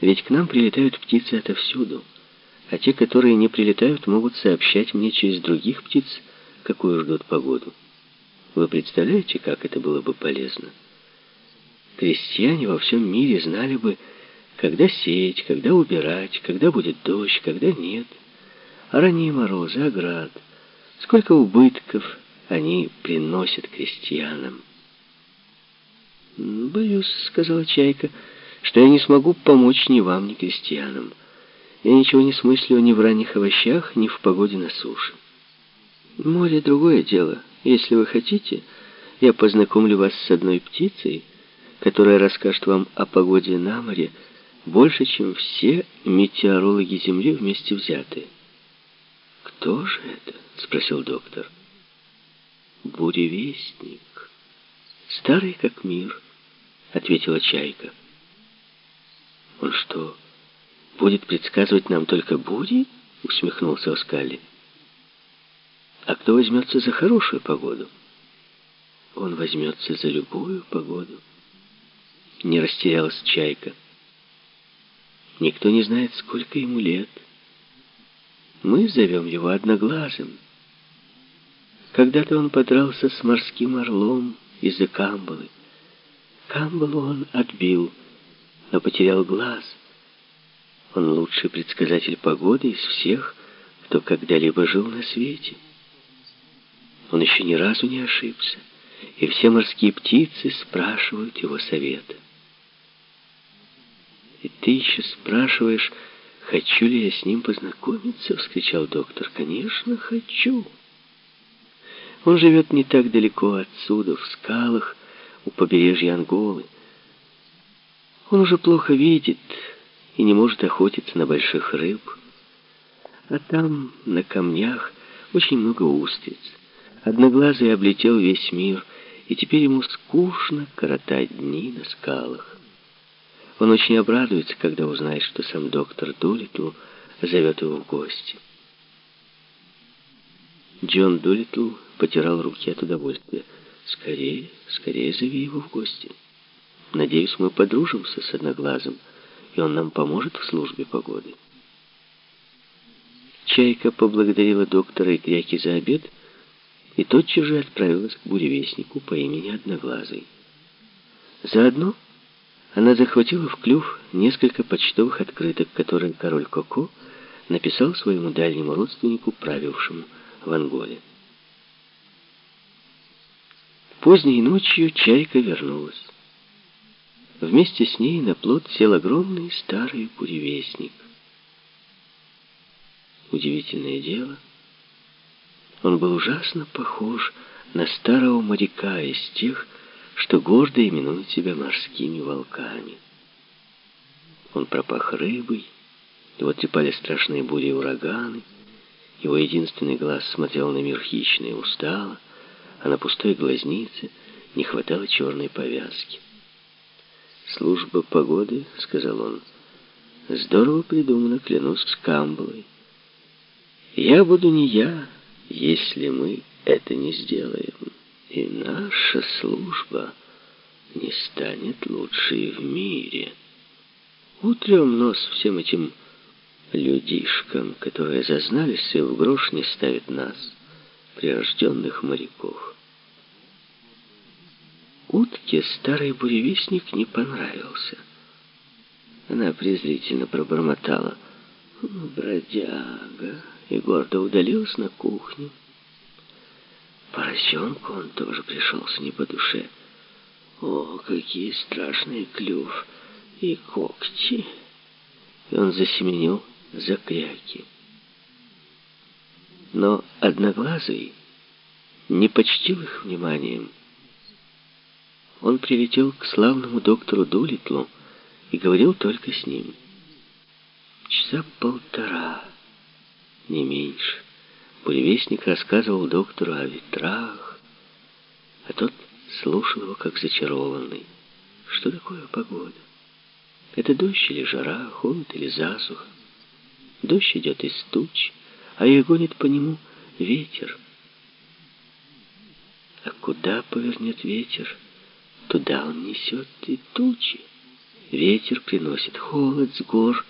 Ведь к нам прилетают птицы отовсюду, а те, которые не прилетают, могут сообщать мне через других птиц, какую ждут погоду. Вы представляете, как это было бы полезно? Крестьяне во всем мире знали бы, когда сеять, когда убирать, когда будет дождь, когда нет. А ранние морозы, оград, сколько убытков они приносят крестьянам. «Боюсь», — сказала Чайка, — «что я не смогу помочь ни вам, ни крестьянам. Я ничего не смыслю ни в ранних овощах, ни в погоде на суше. Море — другое дело. Если вы хотите, я познакомлю вас с одной птицей, которая расскажет вам о погоде на море больше, чем все метеорологи Земли вместе взятые». «Кто же это?» — спросил доктор. «Буревестник. Старый как мир». — ответила Чайка. «Он что, будет предсказывать нам только бури?» — усмехнулся Оскали. «А кто возьмется за хорошую погоду?» «Он возьмется за любую погоду». Не растерялась Чайка. «Никто не знает, сколько ему лет. Мы зовем его Одноглазым. Когда-то он подрался с морским орлом из-за камбалы. Камбалу он отбил, но потерял глаз. Он лучший предсказатель погоды из всех, кто когда-либо жил на свете. Он еще ни разу не ошибся, и все морские птицы спрашивают его совета. «И ты еще спрашиваешь, хочу ли я с ним познакомиться?» — вскричал доктор. «Конечно, хочу». Он живет не так далеко отсюда, в скалах, у побережья Анголы. Он уже плохо видит и не может охотиться на больших рыб. А там, на камнях, очень много устриц. Одноглазый облетел весь мир, и теперь ему скучно коротать дни на скалах. Он очень обрадуется, когда узнает, что сам доктор Дулитл зовет его в гости. Джон Дулитл потирал руки от удовольствия. Скорее, скорее зови его в гости. Надеюсь, мы подружимся с Одноглазым, и он нам поможет в службе погоды. Чайка поблагодарила доктора и Кряки за обед и тотчас же отправилась к буревестнику по имени Одноглазый. Заодно она захватила в клюв несколько почтовых открыток, которые король Коко написал своему дальнему родственнику, правившему в Анголе. Поздней ночью чайка вернулась. Вместе с ней на плот сел огромный старый буревестник. Удивительное дело, он был ужасно похож на старого моряка из тех, что гордо именуют себя морскими волками. Он пропах рыбой, его трепали страшные бури и ураганы, его единственный глаз смотрел на мир хищно и устало, а на пустой глазнице не хватало черной повязки. «Служба погоды», — сказал он, — «здорово придумано, клянусь, с Камбалой. Я буду не я, если мы это не сделаем, и наша служба не станет лучшей в мире. Утрем нос всем этим людишкам, которые зазнались и в грош не ставят нас» прирожденных моряков. Утке старый буревестник не понравился. Она презрительно пробормотала «Бродяга!» и гордо удалилась на кухню. Поросенку он тоже пришелся не по душе. О, какие страшные клюв и когти! И он засеменил за кряки. Но Одноглазый не почтил их вниманием. Он прилетел к славному доктору Дулитлу и говорил только с ним. Часа полтора, не меньше. Буревестник рассказывал доктору о ветрах, а тот слушал его как зачарованный. Что такое погода? Это дождь или жара, холод или засуха? Дождь идет из туч, а их гонит по нему ветер. А куда повернет ветер, туда он несет и тучи. Ветер приносит холод с гор,